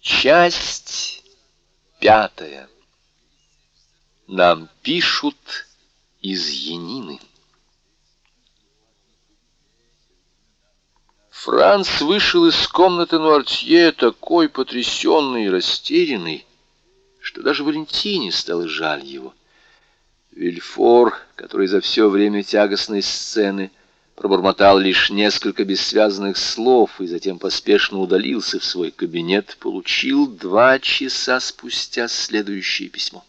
Часть пятая. Нам пишут из Янины. Франц вышел из комнаты Нуартье такой потрясенный и растерянный, что даже Валентине стало жаль его. Вильфор, который за все время тягостной сцены пробормотал лишь несколько бессвязных слов и затем поспешно удалился в свой кабинет, получил два часа спустя следующее письмо.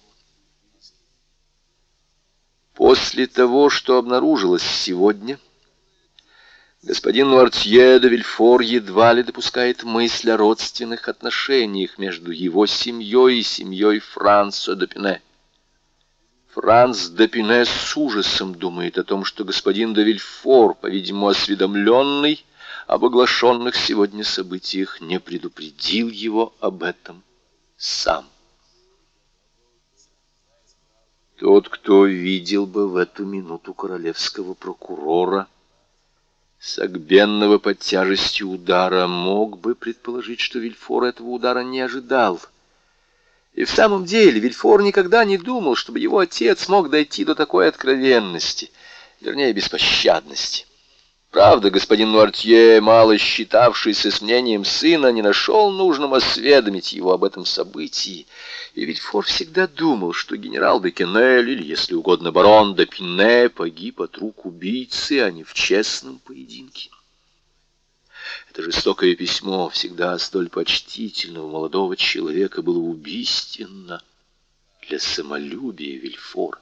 После того, что обнаружилось сегодня, господин Нуартье де Вильфор едва ли допускает мысль о родственных отношениях между его семьей и семьей Франсо де Пине. Франц Депине с ужасом думает о том, что господин де Вильфор, по-видимому, осведомленный об оглашенных сегодня событиях, не предупредил его об этом сам. Тот, кто видел бы в эту минуту королевского прокурора, согбенного под тяжестью удара, мог бы предположить, что Вильфор этого удара не ожидал — и в самом деле Вильфор никогда не думал, чтобы его отец мог дойти до такой откровенности, вернее, беспощадности. Правда, господин Нуартье, мало считавшийся с мнением сына, не нашел нужным осведомить его об этом событии. И Вильфор всегда думал, что генерал де Кеннель, или, если угодно, барон де Пинне, погиб от рук убийцы, а не в честном поединке. Это жестокое письмо, всегда столь почтительного молодого человека, было убийственно для самолюбия Вильфора.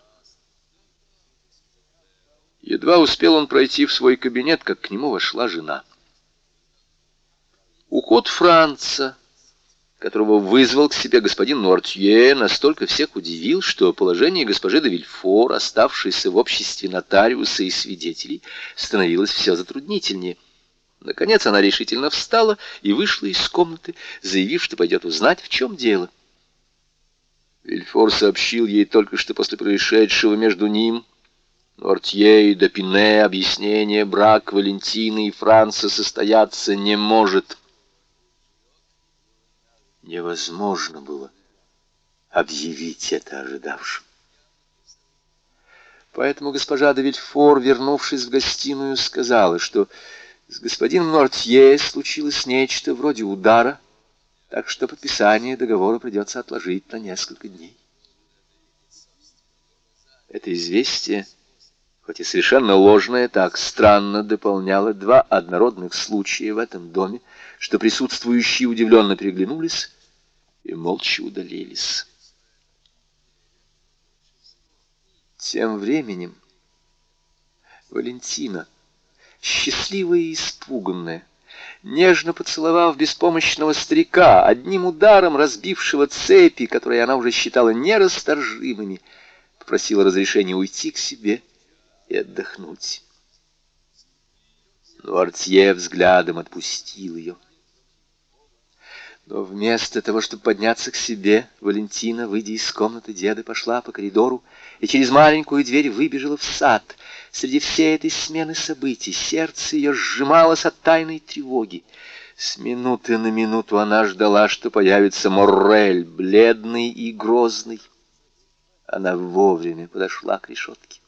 Едва успел он пройти в свой кабинет, как к нему вошла жена. Уход Франца, которого вызвал к себе господин Нортье, настолько всех удивил, что положение госпожи де Вильфор, оставшейся в обществе нотариуса и свидетелей, становилось все затруднительнее — Наконец она решительно встала и вышла из комнаты, заявив, что пойдет узнать, в чем дело. Вильфор сообщил ей только что после происшедшего между ним, Нортье и Допине, объяснение, брак Валентины и Франца состояться не может. Невозможно было объявить это ожидавшим. Поэтому госпожа де Вильфор, вернувшись в гостиную, сказала, что с господином Нортье случилось нечто вроде удара, так что подписание договора придется отложить на несколько дней. Это известие, хоть и совершенно ложное, так странно дополняло два однородных случая в этом доме, что присутствующие удивленно переглянулись и молча удалились. Тем временем Валентина счастливая и испуганная, нежно поцеловав беспомощного старика, одним ударом разбившего цепи, которые она уже считала нерасторжимыми, попросила разрешения уйти к себе и отдохнуть. Но Артье взглядом отпустил ее. Но вместо того, чтобы подняться к себе, Валентина, выйдя из комнаты деда, пошла по коридору и через маленькую дверь выбежала в сад — Среди всей этой смены событий сердце ее сжималось от тайной тревоги. С минуты на минуту она ждала, что появится Моррель, бледный и грозный. Она вовремя подошла к решетке.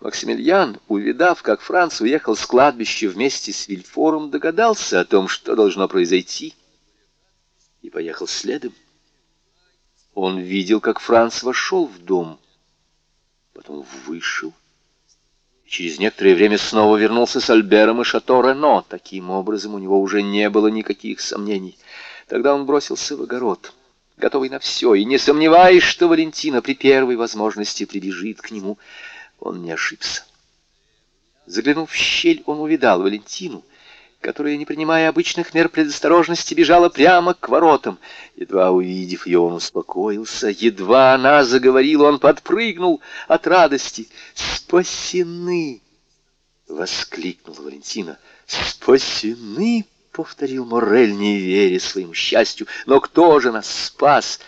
Максимилиан, увидав, как Франц уехал с кладбища вместе с Вильфором, догадался о том, что должно произойти, и поехал следом. Он видел, как Франц вошел в дом, потом вышел. И через некоторое время снова вернулся с Альбером и Шато Рено. Таким образом, у него уже не было никаких сомнений. Тогда он бросился в огород, готовый на все, и не сомневаясь, что Валентина при первой возможности прибежит к нему, он не ошибся. Заглянув в щель, он увидал Валентину — которая, не принимая обычных мер предосторожности, бежала прямо к воротам. Едва увидев ее, он успокоился. Едва она заговорила, он подпрыгнул от радости. «Спасены!» — воскликнула Валентина. «Спасены!» — повторил Морель, не веря своему счастью. «Но кто же нас спас?»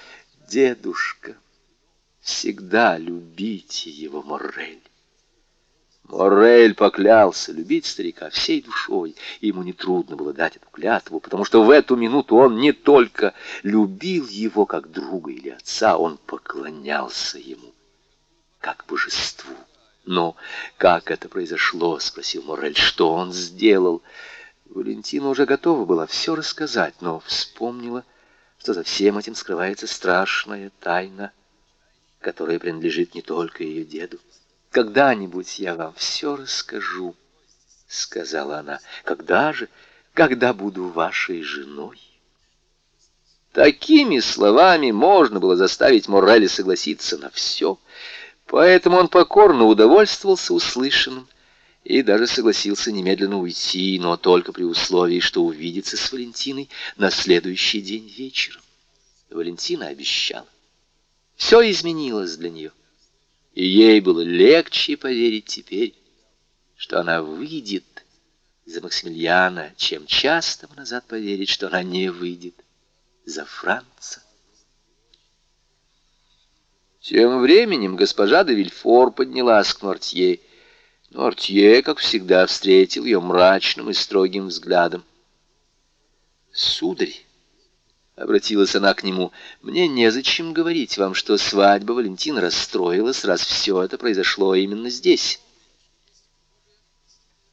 «Дедушка! Всегда любите его, Морель!» Моррель поклялся любить старика всей душой, и ему нетрудно было дать эту клятву, потому что в эту минуту он не только любил его как друга или отца, он поклонялся ему как божеству. «Но как это произошло?» — спросил Моррель. «Что он сделал?» Валентина уже готова была все рассказать, но вспомнила, что за всем этим скрывается страшная тайна, которая принадлежит не только ее деду. «Когда-нибудь я вам все расскажу», — сказала она. «Когда же? Когда буду вашей женой?» Такими словами можно было заставить Морреля согласиться на все, поэтому он покорно удовольствовался услышанным и даже согласился немедленно уйти, но только при условии, что увидится с Валентиной на следующий день вечером. Валентина обещала. Все изменилось для нее и ей было легче поверить теперь, что она выйдет за Максимилиана, чем часто назад поверить, что она не выйдет за Франца. Тем временем госпожа де Вильфор поднялась к Нортье. Нортье, как всегда, встретил ее мрачным и строгим взглядом. «Сударь», Обратилась она к нему. «Мне незачем говорить вам, что свадьба Валентина расстроилась, раз все это произошло именно здесь».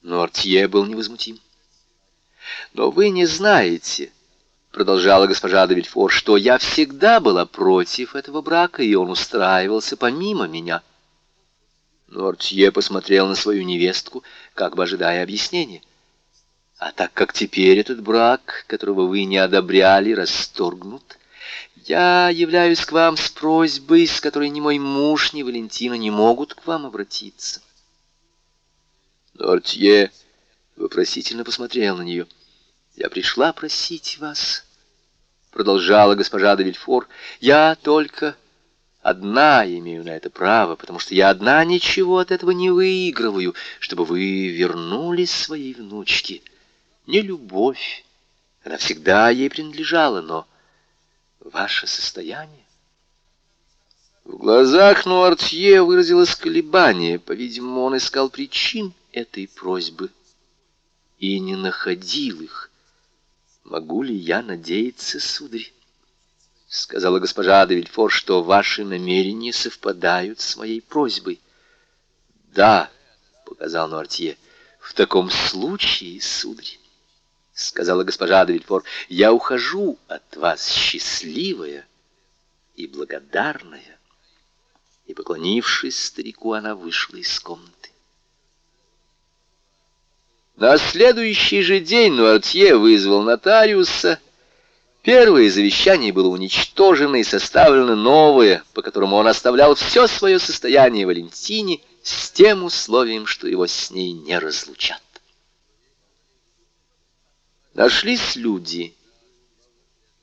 Но Артье был невозмутим. «Но вы не знаете, — продолжала госпожа де Вильфор, — что я всегда была против этого брака, и он устраивался помимо меня». Но Артье посмотрел на свою невестку, как бы ожидая объяснения. А так как теперь этот брак, которого вы не одобряли, расторгнут, я являюсь к вам с просьбой, с которой ни мой муж, ни Валентина не могут к вам обратиться. Нортье вопросительно посмотрел на нее. «Я пришла просить вас», — продолжала госпожа де Вильфор, — «я только одна имею на это право, потому что я одна ничего от этого не выигрываю, чтобы вы вернулись своей внучке» не любовь. Она всегда ей принадлежала, но ваше состояние... В глазах Нуартье выразилось колебание. По-видимому, он искал причин этой просьбы и не находил их. «Могу ли я надеяться, сударь?» — сказала госпожа де что ваши намерения совпадают с моей просьбой. «Да», — показал Нуартье, — «в таком случае, сударь, — сказала госпожа Девильфор, — я ухожу от вас счастливая и благодарная. И, поклонившись старику, она вышла из комнаты. На следующий же день Нуартье вызвал нотариуса. Первое завещание было уничтожено и составлено новое, по которому он оставлял все свое состояние Валентине с тем условием, что его с ней не разлучат. Нашлись люди,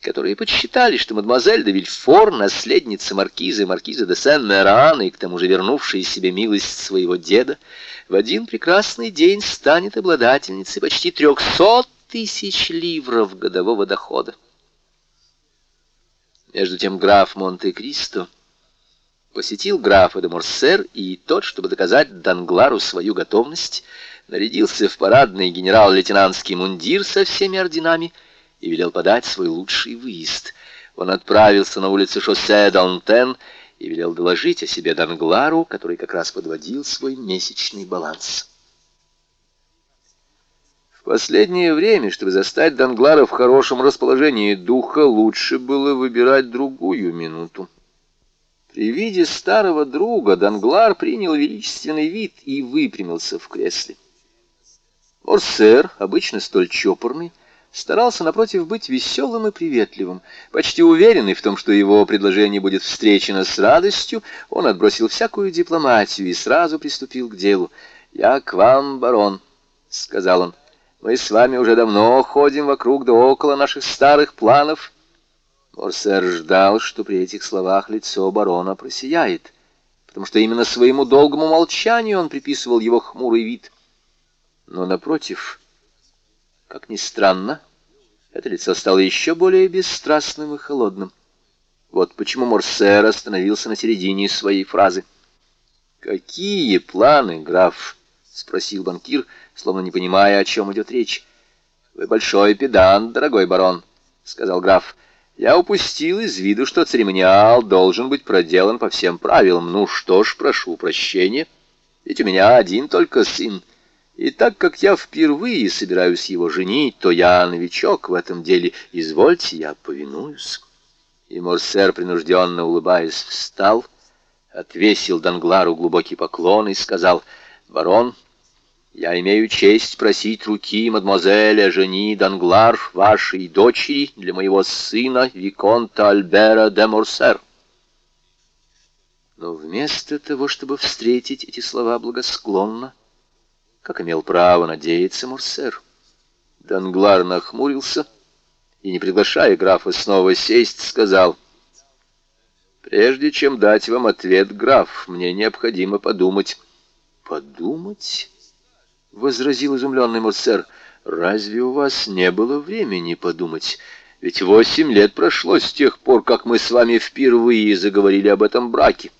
которые подсчитали, что мадемуазель де Вильфор, наследница маркиза и маркиза де Сен-Меран, и к тому же вернувшая себе милость своего деда, в один прекрасный день станет обладательницей почти трехсот тысяч ливров годового дохода. Между тем граф Монте-Кристо посетил графа де Морсер, и тот, чтобы доказать Данглару свою готовность, нарядился в парадный генерал-лейтенантский мундир со всеми орденами и велел подать свой лучший выезд. Он отправился на улицу шоссе Дантен и велел доложить о себе Данглару, который как раз подводил свой месячный баланс. В последнее время, чтобы застать Данглара в хорошем расположении духа, лучше было выбирать другую минуту. При виде старого друга Данглар принял величественный вид и выпрямился в кресле. Морсер, обычно столь чопорный, старался, напротив, быть веселым и приветливым. Почти уверенный в том, что его предложение будет встречено с радостью, он отбросил всякую дипломатию и сразу приступил к делу. «Я к вам, барон», — сказал он. «Мы с вами уже давно ходим вокруг да около наших старых планов». Морсер ждал, что при этих словах лицо барона просияет, потому что именно своему долгому молчанию он приписывал его хмурый вид — но, напротив, как ни странно, это лицо стало еще более бесстрастным и холодным. Вот почему Морсер остановился на середине своей фразы. «Какие планы, граф?» —— спросил банкир, словно не понимая, о чем идет речь. «Вы большой педант, дорогой барон», — сказал граф. «Я упустил из виду, что церемониал должен быть проделан по всем правилам. Ну что ж, прошу прощения, ведь у меня один только сын». И так как я впервые собираюсь его женить, то я новичок в этом деле. Извольте, я повинуюсь. И Морсер, принужденно улыбаясь, встал, отвесил Данглару глубокий поклон и сказал, «Барон, я имею честь просить руки мадемуазеля жени Данглар, вашей дочери, для моего сына, Виконта Альбера де Морсер». Но вместо того, чтобы встретить эти слова благосклонно, как имел право надеяться Мурсер. Данглар нахмурился и, не приглашая графа снова сесть, сказал, «Прежде чем дать вам ответ, граф, мне необходимо подумать». «Подумать?» — возразил изумленный Мурсер. «Разве у вас не было времени подумать? Ведь восемь лет прошло с тех пор, как мы с вами впервые заговорили об этом браке».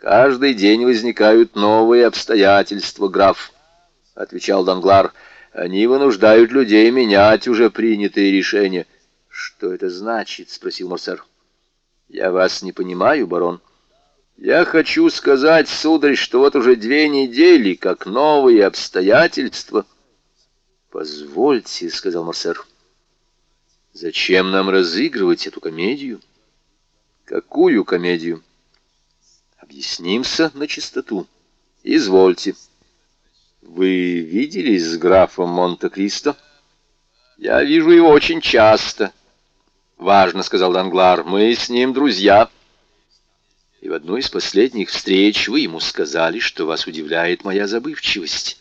«Каждый день возникают новые обстоятельства, граф», — отвечал Данглар. «Они вынуждают людей менять уже принятые решения». «Что это значит?» — спросил Морсер. «Я вас не понимаю, барон. Я хочу сказать, сударь, что вот уже две недели, как новые обстоятельства...» «Позвольте», — сказал Морсер. «Зачем нам разыгрывать эту комедию?» «Какую комедию?» Объяснимся на чистоту. Извольте. Вы виделись с графом Монте-Кристо? Я вижу его очень часто. Важно, сказал Данглар, мы с ним друзья. И в одной из последних встреч вы ему сказали, что вас удивляет моя забывчивость.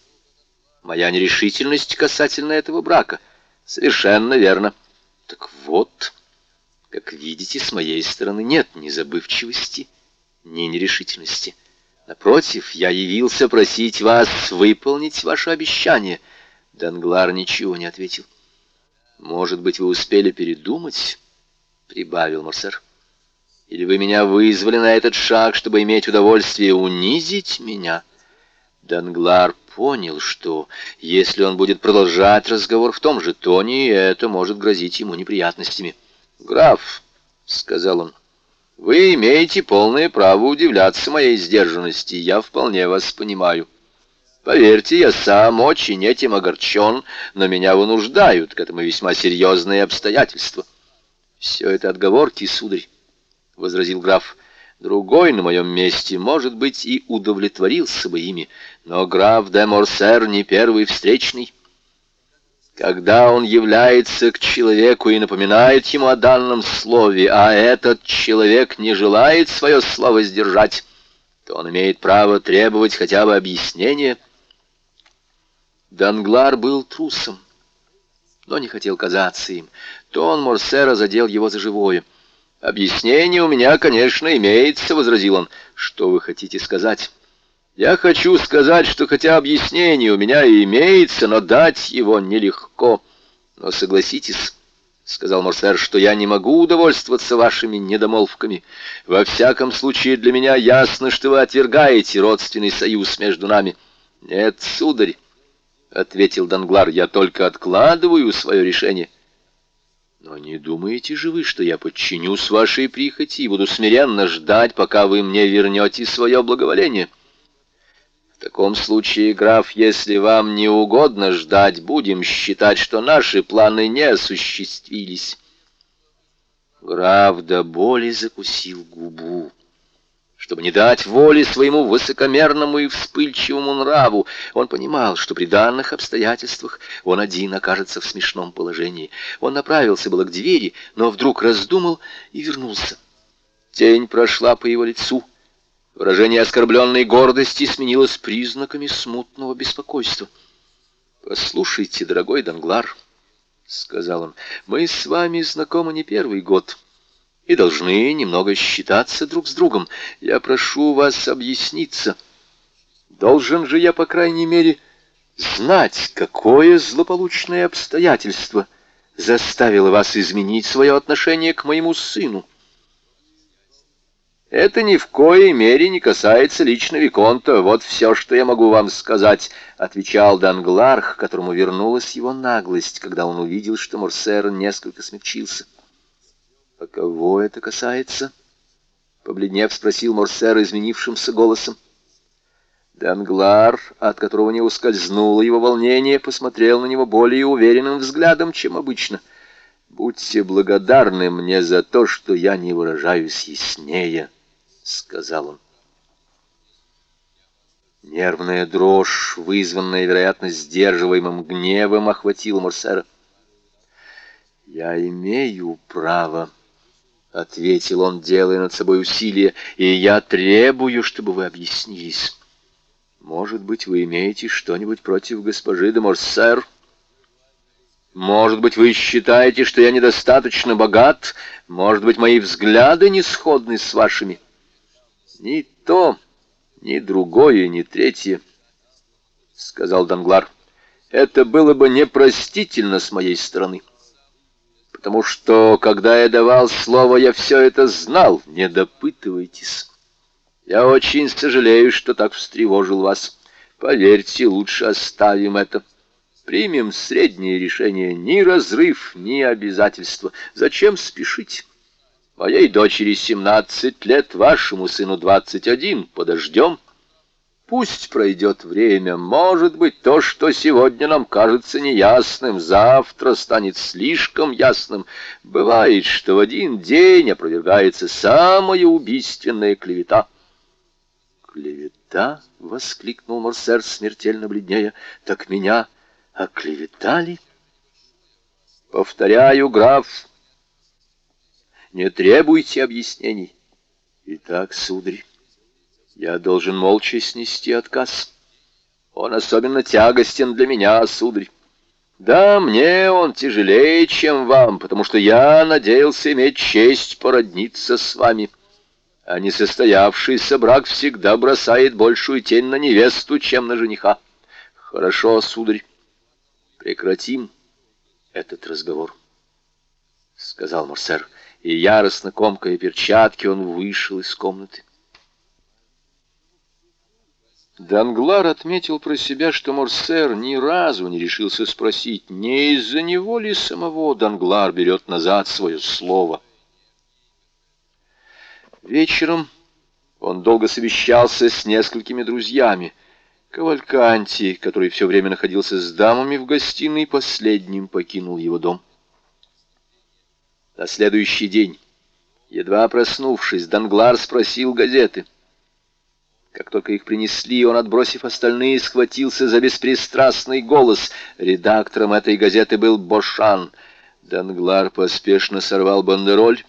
Моя нерешительность касательно этого брака. Совершенно верно. Так вот, как видите, с моей стороны нет ни забывчивости, ни нерешительности. Напротив, я явился просить вас выполнить ваше обещание. Данглар ничего не ответил. Может быть, вы успели передумать? Прибавил Морсер. Или вы меня вызвали на этот шаг, чтобы иметь удовольствие унизить меня? Данглар понял, что если он будет продолжать разговор в том же тоне, это может грозить ему неприятностями. «Граф», — сказал он, — вы имеете полное право удивляться моей сдержанности, я вполне вас понимаю. Поверьте, я сам очень этим огорчен, но меня вынуждают к этому весьма серьезные обстоятельства. Все это отговорки, сударь, — возразил граф. Другой на моем месте, может быть, и удовлетворился бы ими, но граф де Морсер не первый встречный. Когда он является к человеку и напоминает ему о данном слове, а этот человек не желает свое слово сдержать, то он имеет право требовать хотя бы объяснения. Данглар был трусом, но не хотел казаться им. Тон Морсера задел его за живое. «Объяснение у меня, конечно, имеется», — возразил он. «Что вы хотите сказать?» Я хочу сказать, что хотя объяснение у меня и имеется, но дать его нелегко. Но согласитесь, — сказал Морсер, — что я не могу удовольствоваться вашими недомолвками. Во всяком случае, для меня ясно, что вы отвергаете родственный союз между нами. Нет, сударь, — ответил Данглар, — я только откладываю свое решение. Но не думаете же вы, что я подчинюсь вашей прихоти и буду смиренно ждать, пока вы мне вернете свое благоволение? — в таком случае, граф, если вам не угодно ждать, будем считать, что наши планы не осуществились. Граф до боли закусил губу. Чтобы не дать воли своему высокомерному и вспыльчивому нраву, он понимал, что при данных обстоятельствах он один окажется в смешном положении. Он направился было к двери, но вдруг раздумал и вернулся. Тень прошла по его лицу — Выражение оскорбленной гордости сменилось признаками смутного беспокойства. «Послушайте, дорогой Данглар», — сказал он, — «мы с вами знакомы не первый год и должны немного считаться друг с другом. Я прошу вас объясниться. Должен же я, по крайней мере, знать, какое злополучное обстоятельство заставило вас изменить свое отношение к моему сыну». Это ни в коей мере не касается лично Виконта. Вот все, что я могу вам сказать, — отвечал Данглар, к которому вернулась его наглость, когда он увидел, что Морсер несколько смягчился. — А кого это касается? — побледнев спросил Морсер изменившимся голосом. Данглар, от которого не ускользнуло его волнение, посмотрел на него более уверенным взглядом, чем обычно. «Будьте благодарны мне за то, что я не выражаюсь яснее», сказал он. Нервная дрожь, вызванная, вероятно, сдерживаемым гневом, охватила Морсера. «Я имею право», — ответил он, делая над собой усилие, — «и я требую, чтобы вы объяснились. Может быть, вы имеете что-нибудь против госпожи де Морсер?» Может быть, вы считаете, что я недостаточно богат? Может быть, мои взгляды не сходны с вашими?» Ни то, ни другое, ни третье, — сказал Данглар. Это было бы непростительно с моей стороны. Потому что, когда я давал слово, я все это знал. Не допытывайтесь. Я очень сожалею, что так встревожил вас. Поверьте, лучше оставим это. Примем среднее решение. Ни разрыв, ни обязательство. Зачем спешить? Моей дочери семнадцать лет, вашему сыну двадцать один. Подождем. Пусть пройдет время. Может быть, то, что сегодня нам кажется неясным, завтра станет слишком ясным. Бывает, что в один день опровергается самая убийственная клевета. «Клевета?» — воскликнул Морсер, смертельно бледнее. «Так меня оклеветали?» «Повторяю, граф, не требуйте объяснений. Итак, сударь, я должен молча снести отказ. Он особенно тягостен для меня, сударь. Да, мне он тяжелее, чем вам, потому что я надеялся иметь честь породниться с вами. А несостоявшийся брак всегда бросает большую тень на невесту, чем на жениха. Хорошо, сударь, прекратим этот разговор, — сказал Морсер и, яростно комкая перчатки, он вышел из комнаты. Данглар отметил про себя, что Морсер ни разу не решился спросить, не из-за него ли самого Данглар берет назад свое слово. Вечером он долго совещался с несколькими друзьями. Кавальканти, который все время находился с дамами в гостиной, последним покинул его дом. На следующий день, едва проснувшись, Данглар спросил газеты. Как только их принесли, он, отбросив остальные, схватился за беспристрастный голос. Редактором этой газеты был Бошан. Данглар поспешно сорвал бандероль,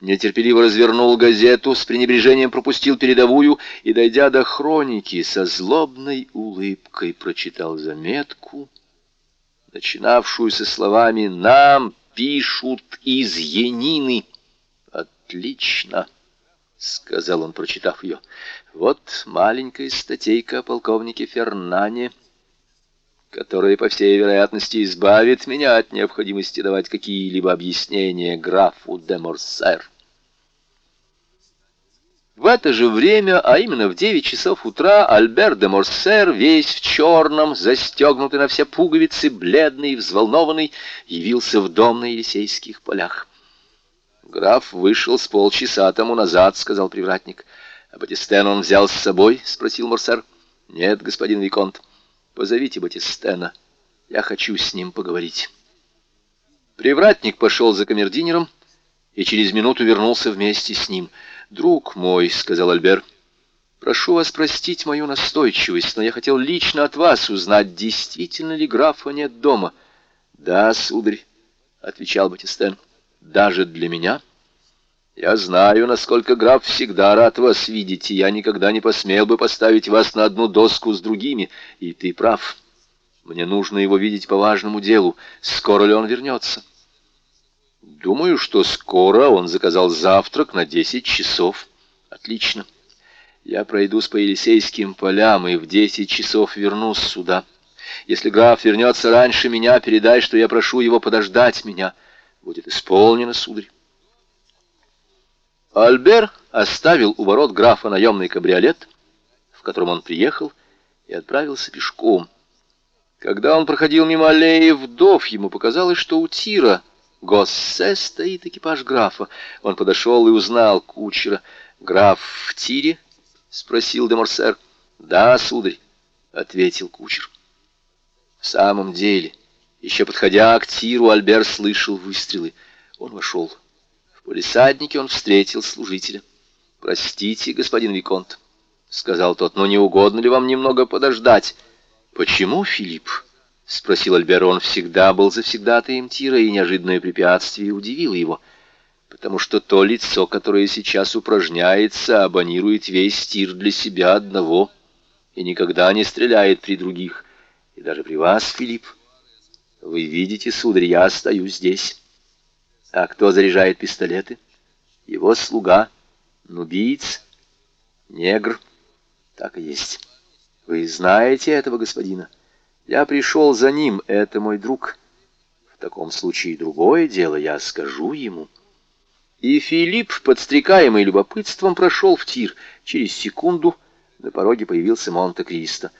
нетерпеливо развернул газету, с пренебрежением пропустил передовую и, дойдя до хроники, со злобной улыбкой прочитал заметку, начинавшуюся словами «Нам пишут из Янины. Отлично, сказал он, прочитав ее. Вот маленькая статейка о полковнике Фернане, которая, по всей вероятности, избавит меня от необходимости давать какие-либо объяснения графу де Морсер. В это же время, а именно в девять часов утра, Альбер де Морсер, весь в черном, застегнутый на все пуговицы, бледный и взволнованный, явился в дом на Елисейских полях. «Граф вышел с полчаса тому назад», — сказал привратник. «А Батистен он взял с собой?» — спросил Морсер. «Нет, господин Виконт. Позовите Батистена. Я хочу с ним поговорить». Привратник пошел за камердинером и через минуту вернулся вместе с ним — «Друг мой», — сказал Альбер, — «прошу вас простить мою настойчивость, но я хотел лично от вас узнать, действительно ли графа нет дома». «Да, сударь», — отвечал Батистен, — «даже для меня». «Я знаю, насколько граф всегда рад вас видеть, и я никогда не посмел бы поставить вас на одну доску с другими, и ты прав. Мне нужно его видеть по важному делу. Скоро ли он вернется?» Думаю, что скоро он заказал завтрак на десять часов. Отлично. Я пройдусь по Елисейским полям и в десять часов вернусь сюда. Если граф вернется раньше меня, передай, что я прошу его подождать меня. Будет исполнено, сударь. Альбер оставил у ворот графа наемный кабриолет, в котором он приехал, и отправился пешком. Когда он проходил мимо аллеи вдов, ему показалось, что у тира Госсе стоит экипаж графа. Он подошел и узнал кучера. «Граф в тире?» — спросил де Морсер. «Да, сударь», — ответил кучер. В самом деле, еще подходя к тиру, Альбер слышал выстрелы. Он вошел. В полисаднике он встретил служителя. «Простите, господин Виконт», — сказал тот, — «но не угодно ли вам немного подождать?» «Почему, Филипп?» — спросил Альбер. Он всегда был завсегдатаем тира, и неожиданное препятствие удивило его. «Потому что то лицо, которое сейчас упражняется, абонирует весь тир для себя одного и никогда не стреляет при других. И даже при вас, Филипп. Вы видите, сударь, я остаюсь здесь. А кто заряжает пистолеты? Его слуга, нубиец, негр. Так и есть». Вы знаете этого господина? Я пришел за ним, это мой друг. В таком случае другое дело, я скажу ему. И Филипп, подстрекаемый любопытством, прошел в тир. Через секунду на пороге появился Монте-Кристо.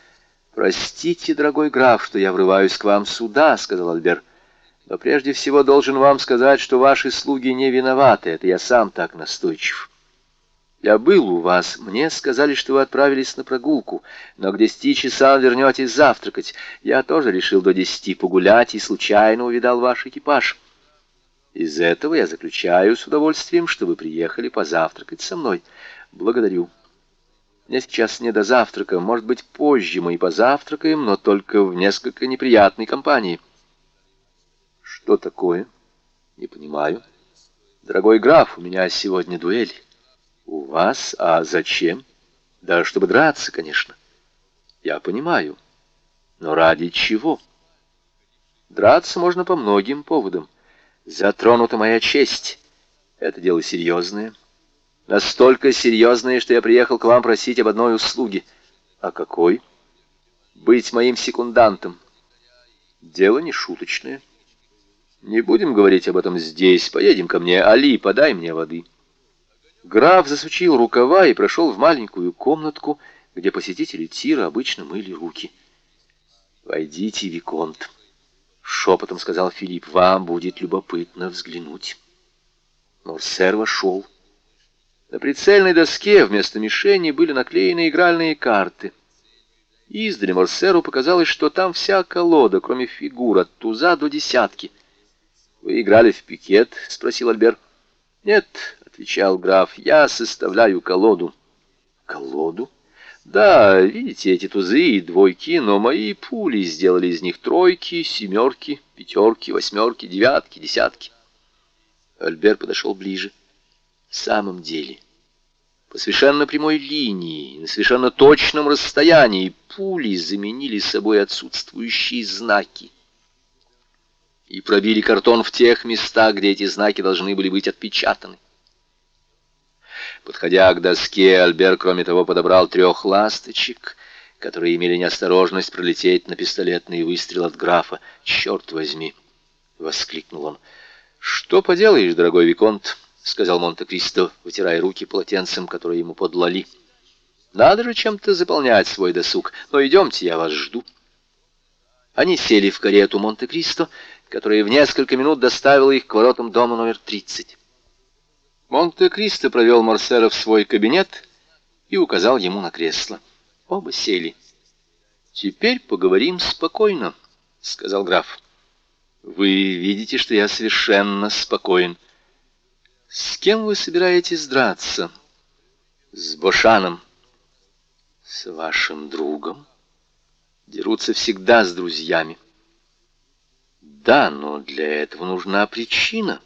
«Простите, дорогой граф, что я врываюсь к вам сюда», — сказал Альбер. «Но прежде всего должен вам сказать, что ваши слуги не виноваты. Это я сам так настойчив». Я был у вас. Мне сказали, что вы отправились на прогулку, но к десяти часам вернетесь завтракать. Я тоже решил до десяти погулять и случайно увидал ваш экипаж. Из этого я заключаю с удовольствием, что вы приехали позавтракать со мной. Благодарю. Мне сейчас не до завтрака. Может быть, позже мы и позавтракаем, но только в несколько неприятной компании. Что такое? Не понимаю. Дорогой граф, у меня сегодня дуэль. «У вас? А зачем?» «Да чтобы драться, конечно». «Я понимаю. Но ради чего?» «Драться можно по многим поводам. Затронута моя честь. Это дело серьезное. Настолько серьезное, что я приехал к вам просить об одной услуге. А какой?» «Быть моим секундантом. Дело не шуточное. Не будем говорить об этом здесь. Поедем ко мне. Али, подай мне воды». Граф засучил рукава и прошел в маленькую комнатку, где посетители тира обычно мыли руки. «Войдите, Виконт», — шепотом сказал Филипп, — «вам будет любопытно взглянуть». Морсер вошел. На прицельной доске вместо мишени были наклеены игральные карты. Издали Морсеру показалось, что там вся колода, кроме фигур, от туза до десятки. «Вы играли в пикет?» — спросил Альбер. «Нет, отвечал граф, — я составляю колоду. Колоду? Да, видите, эти тузы и двойки, но мои пули сделали из них тройки, семерки, пятерки, восьмерки, девятки, десятки. Альбер подошел ближе. В самом деле, по совершенно прямой линии, на совершенно точном расстоянии, пули заменили собой отсутствующие знаки и пробили картон в тех местах, где эти знаки должны были быть отпечатаны. Подходя к доске, Альбер, кроме того, подобрал трех ласточек, которые имели неосторожность пролететь на пистолетный выстрел от графа. «Черт возьми!» — воскликнул он. «Что поделаешь, дорогой Виконт?» — сказал Монте-Кристо, вытирая руки полотенцем, которое ему подлали. «Надо же чем-то заполнять свой досуг. Но идемте, я вас жду». Они сели в карету Монте-Кристо, которая в несколько минут доставила их к воротам дома номер тридцать. Монте-Кристо провел Марсера в свой кабинет и указал ему на кресло. Оба сели. «Теперь поговорим спокойно», — сказал граф. «Вы видите, что я совершенно спокоен. С кем вы собираетесь драться?» «С Бошаном». «С вашим другом?» «Дерутся всегда с друзьями». «Да, но для этого нужна причина».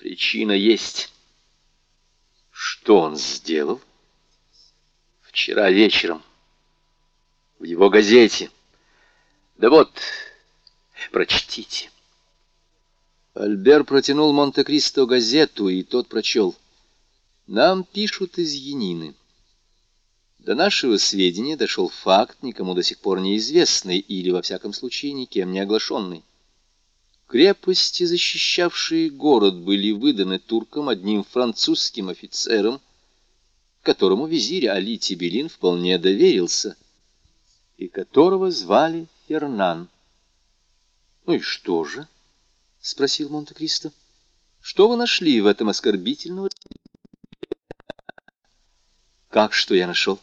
Причина есть. Что он сделал? Вчера вечером. В его газете. Да вот, прочтите. Альбер протянул Монте-Кристо газету, и тот прочел. Нам пишут из Янины. До нашего сведения дошел факт, никому до сих пор неизвестный или, во всяком случае, никем не оглашенный. Крепости, защищавшие город, были выданы туркам одним французским офицером, которому визирь Али Тибелин вполне доверился, и которого звали Фернан. «Ну и что же?» — спросил Монте-Кристо. «Что вы нашли в этом оскорбительного...» «Как что я нашел?»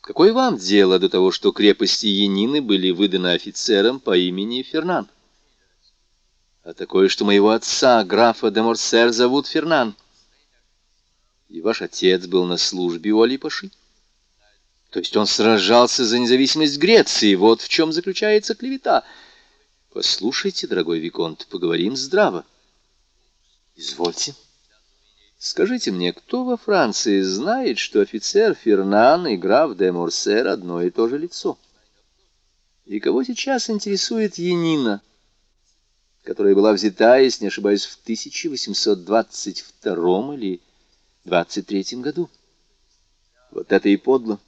«Какое вам дело до того, что крепости Янины были выданы офицером по имени Фернан?» «А такое, что моего отца, графа де Морсер, зовут Фернан?» И ваш отец был на службе у Алипаши. То есть он сражался за независимость Греции. Вот в чем заключается клевета. Послушайте, дорогой Виконт, поговорим здраво. Извольте. Скажите мне, кто во Франции знает, что офицер Фернан и граф де Морсер одно и то же лицо? И кого сейчас интересует Янина, которая была взята, если не ошибаюсь, в 1822 или 23 году. Вот это и подло.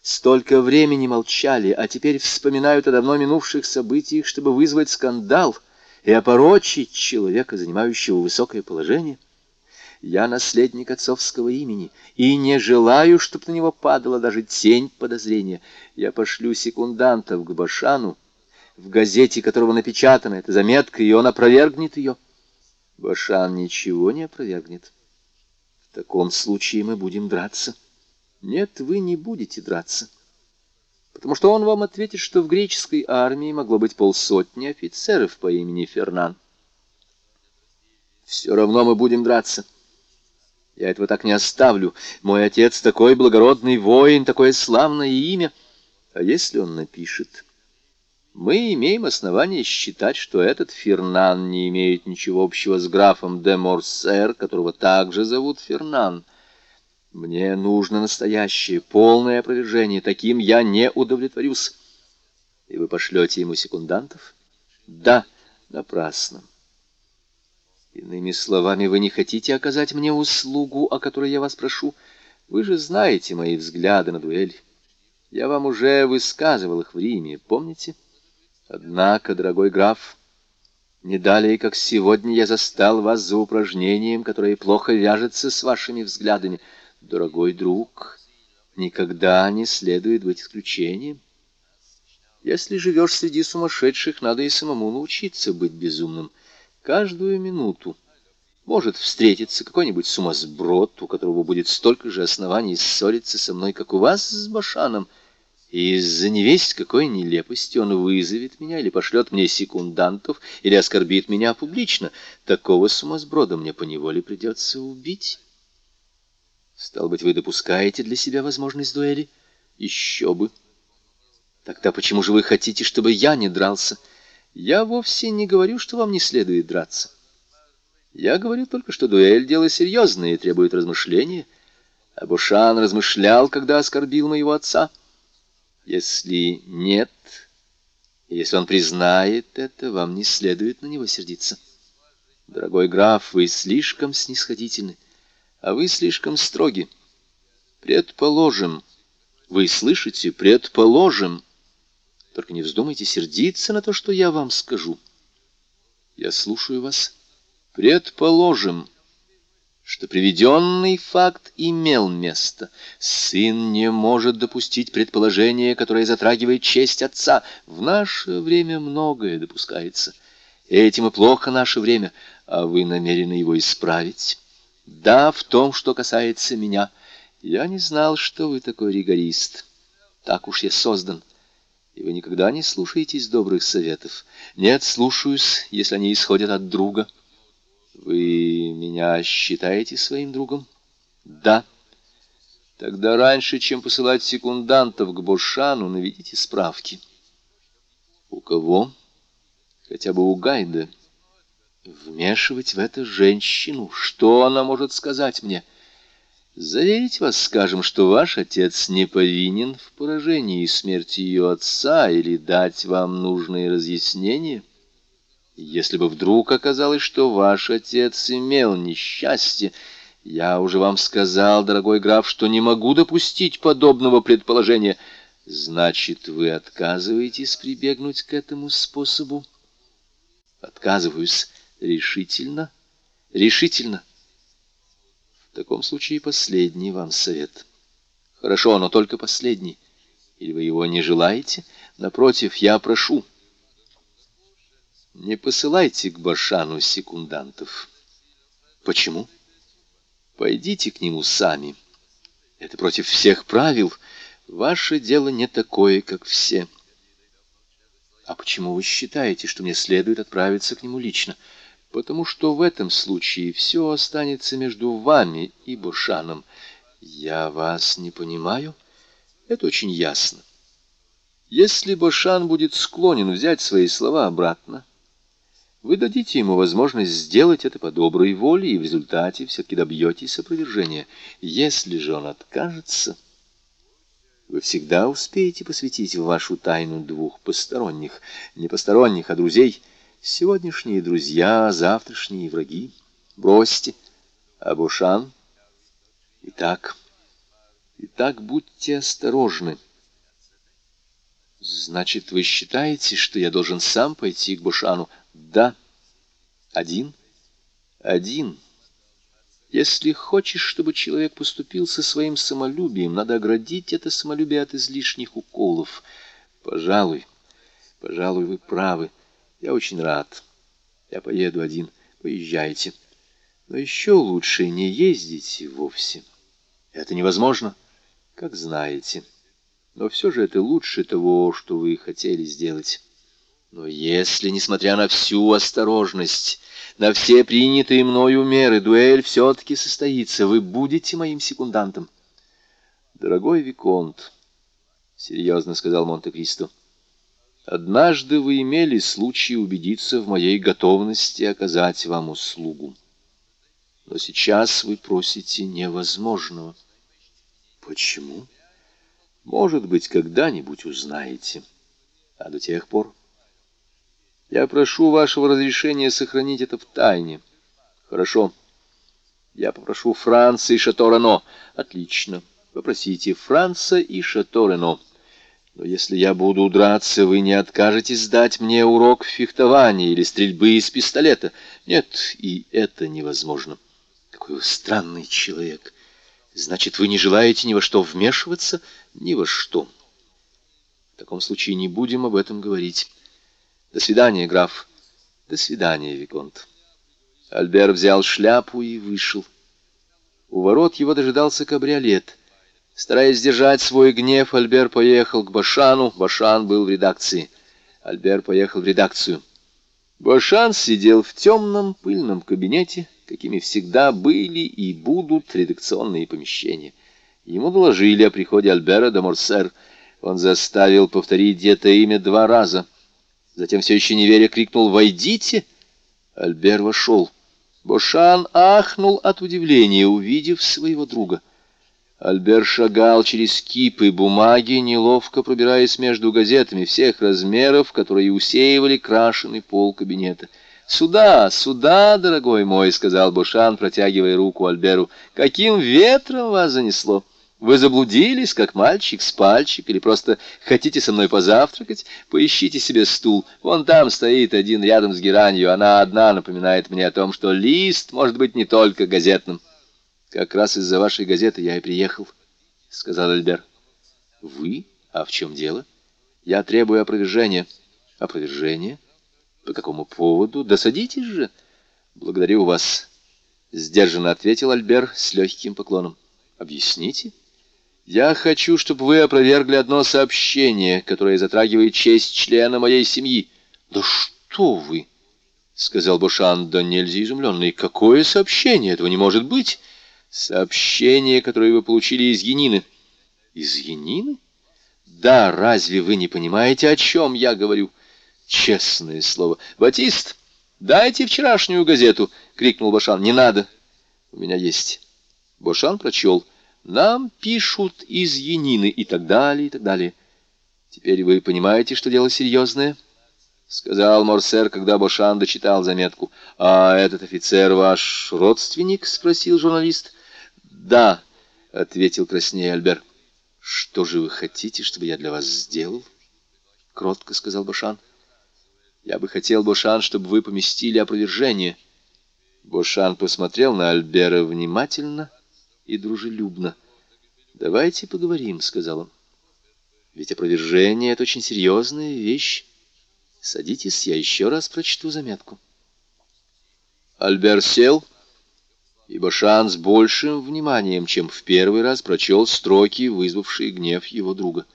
Столько времени молчали, а теперь вспоминают о давно минувших событиях, чтобы вызвать скандал и опорочить человека, занимающего высокое положение. Я наследник отцовского имени и не желаю, чтобы на него падала даже тень подозрения. Я пошлю секундантов к Башану, в газете которого напечатана эта заметка, и он опровергнет ее. Башан ничего не опровергнет. В таком случае мы будем драться. Нет, вы не будете драться. Потому что он вам ответит, что в греческой армии могло быть полсотни офицеров по имени Фернан. Все равно мы будем драться. Я этого так не оставлю. Мой отец такой благородный воин, такое славное имя. А если он напишет... Мы имеем основание считать, что этот Фернан не имеет ничего общего с графом де Морсер, которого также зовут Фернан. Мне нужно настоящее, полное опровержение. Таким я не удовлетворюсь. И вы пошлете ему секундантов? Да, напрасно. Иными словами, вы не хотите оказать мне услугу, о которой я вас прошу. Вы же знаете мои взгляды на дуэль. Я вам уже высказывал их в Риме, помните? — Однако, дорогой граф, не далее, как сегодня я застал вас за упражнением, которое плохо вяжется с вашими взглядами. Дорогой друг, никогда не следует быть исключением. Если живешь среди сумасшедших, надо и самому научиться быть безумным. Каждую минуту может встретиться какой-нибудь сумасброд, у которого будет столько же оснований ссориться со мной, как у вас с Башаном — и из-за невесть какой нелепости он вызовет меня или пошлет мне секундантов, или оскорбит меня публично. Такого сумасброда мне поневоле придется убить. Стал быть, вы допускаете для себя возможность дуэли? Еще бы. Тогда почему же вы хотите, чтобы я не дрался? Я вовсе не говорю, что вам не следует драться. Я говорю только, что дуэль — дело серьезное и требует размышления. А Бушан размышлял, когда оскорбил моего отца — если нет, если он признает это, вам не следует на него сердиться. Дорогой граф, вы слишком снисходительны, а вы слишком строги. Предположим, вы слышите, предположим. Только не вздумайте сердиться на то, что я вам скажу. Я слушаю вас. Предположим, что приведенный факт имел место. Сын не может допустить предположение, которое затрагивает честь отца. В наше время многое допускается. Этим и плохо наше время, а вы намерены его исправить. Да, в том, что касается меня. Я не знал, что вы такой ригорист. Так уж я создан. И вы никогда не слушаетесь добрых советов. Нет, слушаюсь, если они исходят от друга. Вы меня считаете своим другом? Да. Тогда раньше, чем посылать секундантов к Бошану, наведите справки. У кого? Хотя бы у Гайда. Вмешивать в это женщину. Что она может сказать мне? Заверить вас, скажем, что ваш отец не повинен в поражении и смерти ее отца или дать вам нужные разъяснения — если бы вдруг оказалось, что ваш отец имел несчастье, я уже вам сказал, дорогой граф, что не могу допустить подобного предположения. Значит, вы отказываетесь прибегнуть к этому способу? Отказываюсь. Решительно? Решительно. В таком случае последний вам совет. Хорошо, но только последний. Или вы его не желаете? Напротив, я прошу. Не посылайте к Башану секундантов. Почему? Пойдите к нему сами. Это против всех правил. Ваше дело не такое, как все. А почему вы считаете, что мне следует отправиться к нему лично? Потому что в этом случае все останется между вами и Бушаном. Я вас не понимаю. Это очень ясно. Если Бошан будет склонен взять свои слова обратно, вы дадите ему возможность сделать это по доброй воле, и в результате все-таки добьетесь опровержения. Если же он откажется, вы всегда успеете посвятить в вашу тайну двух посторонних, не посторонних, а друзей. Сегодняшние друзья, завтрашние враги. Бросьте. А Бушан? Итак, итак, будьте осторожны. Значит, вы считаете, что я должен сам пойти к Бушану? Да. Один? Один. Если хочешь, чтобы человек поступил со своим самолюбием, надо оградить это самолюбие от излишних уколов. Пожалуй, пожалуй, вы правы. Я очень рад. Я поеду один. Поезжайте. Но еще лучше не ездите вовсе. Это невозможно, как знаете. Но все же это лучше того, что вы хотели сделать. Но если, несмотря на всю осторожность, на все принятые мною меры, дуэль все-таки состоится, вы будете моим секундантом. Дорогой Виконт, — серьезно сказал Монте-Кристо, — однажды вы имели случай убедиться в моей готовности оказать вам услугу. Но сейчас вы просите невозможного. Почему? Может быть, когда-нибудь узнаете. А до тех пор... Я прошу вашего разрешения сохранить это в тайне. Хорошо. Я попрошу Франца и Шато Отлично. Попросите Франца и Шато Но если я буду драться, вы не откажетесь дать мне урок фехтования или стрельбы из пистолета. Нет, и это невозможно. Какой вы странный человек. Значит, вы не желаете ни во что вмешиваться? Ни во что. В таком случае не будем об этом говорить. До свидания, граф. До свидания, Виконт. Альбер взял шляпу и вышел. У ворот его дожидался кабриолет. Стараясь сдержать свой гнев, Альбер поехал к Башану. Башан был в редакции. Альбер поехал в редакцию. Башан сидел в темном пыльном кабинете, какими всегда были и будут редакционные помещения. Ему доложили о приходе Альбера де Морсер. Он заставил повторить это имя два раза — Затем, все еще не веря, крикнул «Войдите!» Альбер вошел. Бошан ахнул от удивления, увидев своего друга. Альбер шагал через кипы бумаги, неловко пробираясь между газетами всех размеров, которые усеивали крашеный пол кабинета. «Сюда, сюда, дорогой мой!» — сказал Бошан, протягивая руку Альберу. «Каким ветром вас занесло?» Вы заблудились, как мальчик с пальчик, или просто хотите со мной позавтракать? Поищите себе стул. Вон там стоит один рядом с геранью. Она одна напоминает мне о том, что лист может быть не только газетным. Как раз из-за вашей газеты я и приехал, — сказал Альбер. Вы? А в чем дело? Я требую опровержения. Опровержение? По какому поводу? Да же. Благодарю вас, — сдержанно ответил Альбер с легким поклоном. Объясните. — я хочу, чтобы вы опровергли одно сообщение, которое затрагивает честь члена моей семьи. Да что вы? — сказал Бошан, да нельзя изумленный. Какое сообщение? Этого не может быть. Сообщение, которое вы получили из Янины. Из Янины? Да, разве вы не понимаете, о чем я говорю? Честное слово. Батист, дайте вчерашнюю газету, — крикнул Бошан. Не надо. У меня есть. Бошан прочел. Нам пишут из Янины и так далее, и так далее. Теперь вы понимаете, что дело серьезное? — сказал Морсер, когда Бошан дочитал заметку. — А этот офицер ваш родственник? — спросил журналист. — Да, — ответил краснее Альбер. — Что же вы хотите, чтобы я для вас сделал? — кротко сказал Бошан. — Я бы хотел, Бошан, чтобы вы поместили опровержение. Бошан посмотрел на Альбера внимательно и дружелюбно. «Давайте поговорим», — сказал он. «Ведь опровержение — это очень серьезная вещь. Садитесь, я еще раз прочту заметку». Альбер сел, и Башан с большим вниманием, чем в первый раз, прочел строки, вызвавшие гнев его друга.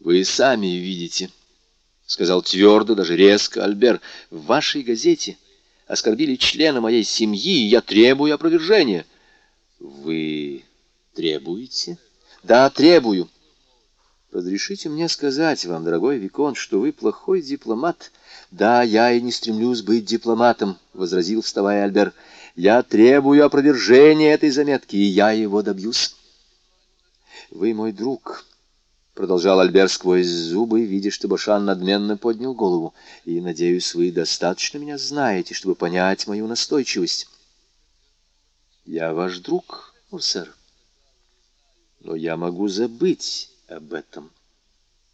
«Вы сами видите», — сказал твердо, даже резко Альбер, — «в вашей газете оскорбили члена моей семьи, и я требую опровержения». «Вы требуете?» «Да, требую». «Разрешите мне сказать вам, дорогой Викон, что вы плохой дипломат». «Да, я и не стремлюсь быть дипломатом», — возразил, вставая Альбер. «Я требую опровержения этой заметки, и я его добьюсь». «Вы мой друг». Продолжал Альбер сквозь зубы, видя, что Башан надменно поднял голову. «И, надеюсь, вы достаточно меня знаете, чтобы понять мою настойчивость». «Я ваш друг, сэр. Но я могу забыть об этом,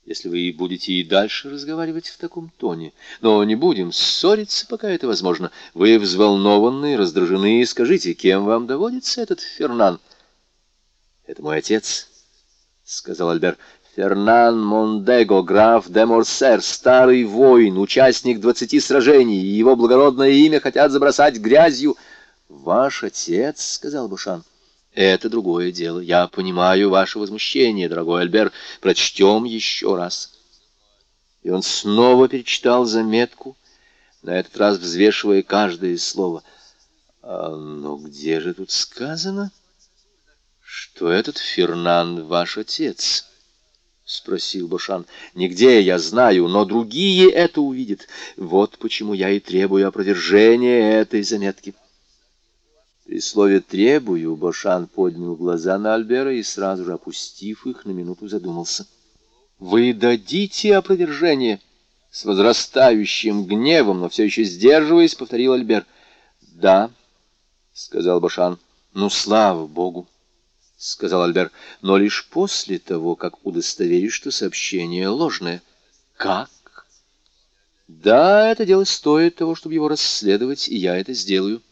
если вы будете и дальше разговаривать в таком тоне. Но не будем ссориться, пока это возможно. Вы взволнованные, раздражены, скажите, кем вам доводится этот Фернан?» «Это мой отец», — сказал Альбер. Фернан Мондего, граф де Морсер, старый воин, участник двадцати сражений, и его благородное имя хотят забросать грязью. «Ваш отец», — сказал Бушан, — «это другое дело. Я понимаю ваше возмущение, дорогой Альбер. Прочтем еще раз». И он снова перечитал заметку, на этот раз взвешивая каждое слово. «А, но где же тут сказано, что этот Фернан ваш отец?» — спросил Бошан. — Нигде, я знаю, но другие это увидят. Вот почему я и требую опровержения этой заметки. При слове «требую» Бошан поднял глаза на Альбера и, сразу же опустив их, на минуту задумался. — Вы дадите опровержение? С возрастающим гневом, но все еще сдерживаясь, повторил Альбер. — Да, — сказал Бошан. — Ну, слава богу. — сказал Альбер, — но лишь после того, как удостоверюсь, что сообщение ложное. — Как? — Да, это дело стоит того, чтобы его расследовать, и я это сделаю. —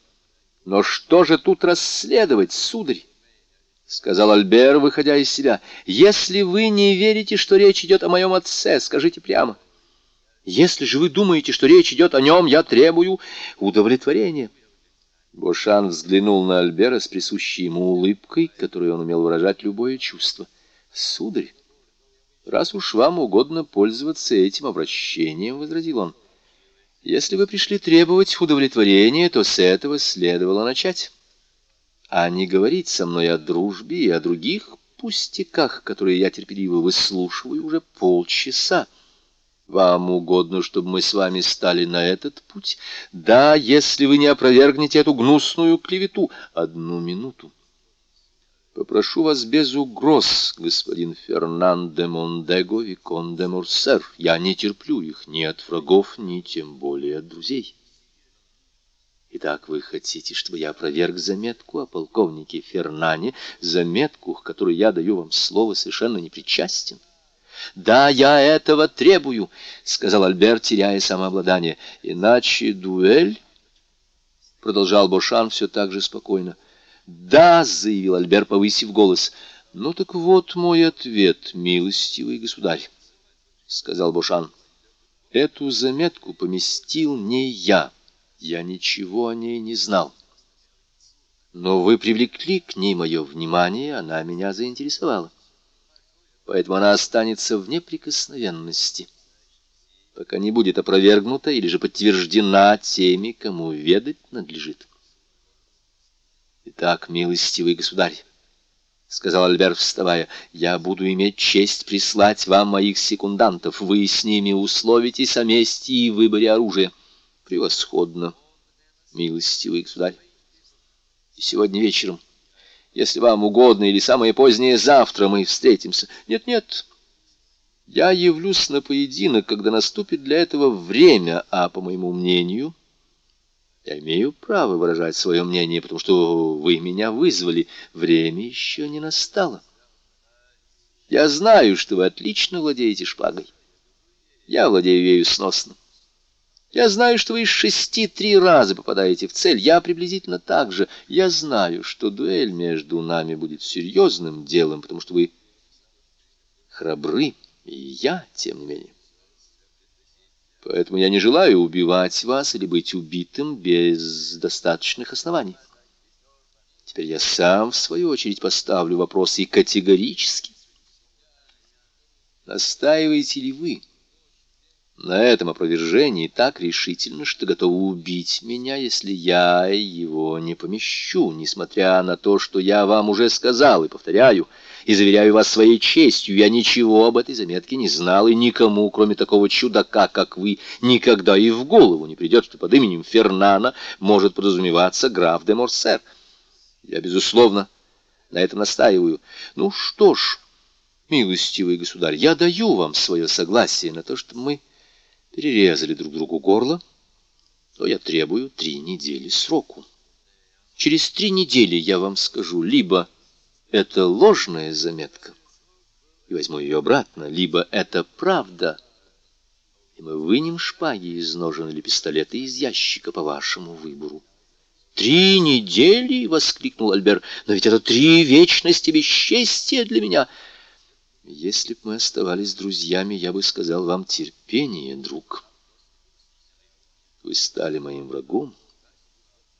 Но что же тут расследовать, сударь? — сказал Альбер, выходя из себя. — Если вы не верите, что речь идет о моем отце, скажите прямо. Если же вы думаете, что речь идет о нем, я требую удовлетворения. — Бошан взглянул на Альбера с присущей ему улыбкой, которой он умел выражать любое чувство. «Сударь, раз уж вам угодно пользоваться этим обращением, — возразил он, — если вы пришли требовать удовлетворения, то с этого следовало начать, а не говорить со мной о дружбе и о других пустяках, которые я терпеливо выслушиваю уже полчаса. Вам угодно, чтобы мы с вами стали на этот путь? Да, если вы не опровергнете эту гнусную клевету. Одну минуту. Попрошу вас без угроз, господин Фернан де Мондего Викон де Морсер. Я не терплю их ни от врагов, ни тем более от друзей. Итак, вы хотите, чтобы я опроверг заметку о полковнике Фернане, заметку, к которой я даю вам слово, совершенно непричастен? «Да, я этого требую», — сказал Альберт, теряя самообладание. «Иначе дуэль?» — продолжал Бошан все так же спокойно. «Да», — заявил Альберт, повысив голос. «Ну так вот мой ответ, милостивый государь», — сказал Бошан. «Эту заметку поместил не я. Я ничего о ней не знал. Но вы привлекли к ней мое внимание, она меня заинтересовала поэтому она останется в неприкосновенности, пока не будет опровергнута или же подтверждена теми, кому ведать надлежит. «Итак, милостивый государь», — сказал Альберт, вставая, — «я буду иметь честь прислать вам моих секундантов. Вы с ними условитесь о месте и выборе оружия». «Превосходно, милостивый государь. И сегодня вечером...» Если вам угодно, или самое позднее завтра мы встретимся. Нет-нет, я явлюсь на поединок, когда наступит для этого время, а, по моему мнению, я имею право выражать свое мнение, потому что вы меня вызвали. Время еще не настало. Я знаю, что вы отлично владеете шпагой. Я владею ею сносно. Я знаю, что вы из шести три раза попадаете в цель. Я приблизительно так же. Я знаю, что дуэль между нами будет серьезным делом, потому что вы храбры, и я, тем не менее. Поэтому я не желаю убивать вас или быть убитым без достаточных оснований. Теперь я сам, в свою очередь, поставлю вопрос и категорически. Настаиваете ли вы на этом опровержении так решительно, что готовы убить меня, если я его не помещу, несмотря на то, что я вам уже сказал и повторяю, и заверяю вас своей честью, я ничего об этой заметке не знал, и никому, кроме такого чудака, как вы, никогда и в голову не придет, что под именем Фернана может подразумеваться граф де Морсер. Я, безусловно, на этом настаиваю. Ну что ж, милостивый государь, я даю вам свое согласие на то, что мы перерезали друг другу горло, то я требую три недели сроку. Через три недели я вам скажу, либо это ложная заметка, и возьму ее обратно, либо это правда, и мы вынем шпаги из ножен или пистолета из ящика по вашему выбору. «Три недели!» — воскликнул Альбер. «Но ведь это три вечности бесчестия для меня!» Если бы мы оставались друзьями, я бы сказал вам терпение, друг. Вы стали моим врагом,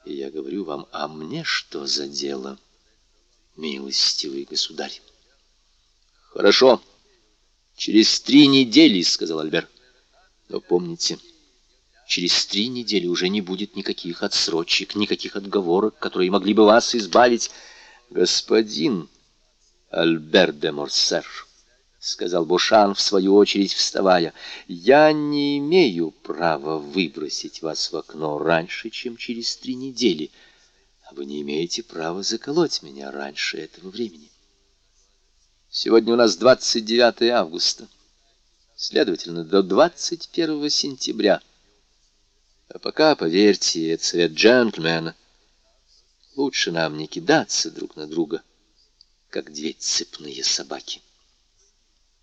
и я говорю вам, а мне что за дело, милостивый государь? Хорошо, через три недели, сказал Альбер. Но помните, через три недели уже не будет никаких отсрочек, никаких отговорок, которые могли бы вас избавить. Господин Альбер де Морсер, — сказал Бушан, в свою очередь вставая, — «я не имею права выбросить вас в окно раньше, чем через три недели, вы не имеете права заколоть меня раньше этого времени. Сегодня у нас 29 августа, следовательно, до 21 сентября. А пока, поверьте, это совет джентльмена, лучше нам не кидаться друг на друга, как две цепные собаки».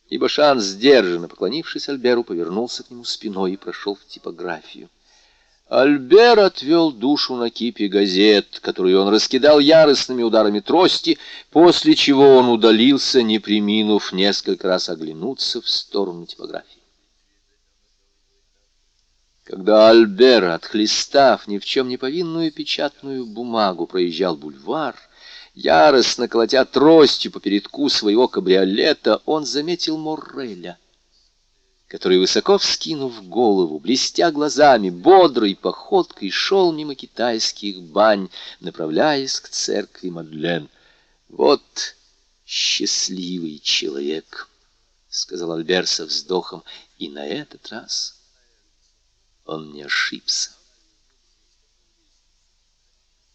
И Башан, сдержанно поклонившись Альберу, повернулся к нему спиной и прошел в типографию. Альбер отвел душу на кипе газет, которую он раскидал яростными ударами трости, после чего он удалился, не приминув несколько раз оглянуться в сторону типографии. Когда Альбер, отхлестав ни в чем не повинную печатную бумагу, проезжал бульвар, Яростно колотя тростью по передку своего кабриолета, он заметил Морреля, который, высоко вскинув голову, блестя глазами, бодрой походкой шел мимо китайских бань, направляясь к церкви Мадлен. «Вот счастливый человек», — сказал Альбер со вздохом, — «и на этот раз он не ошибся».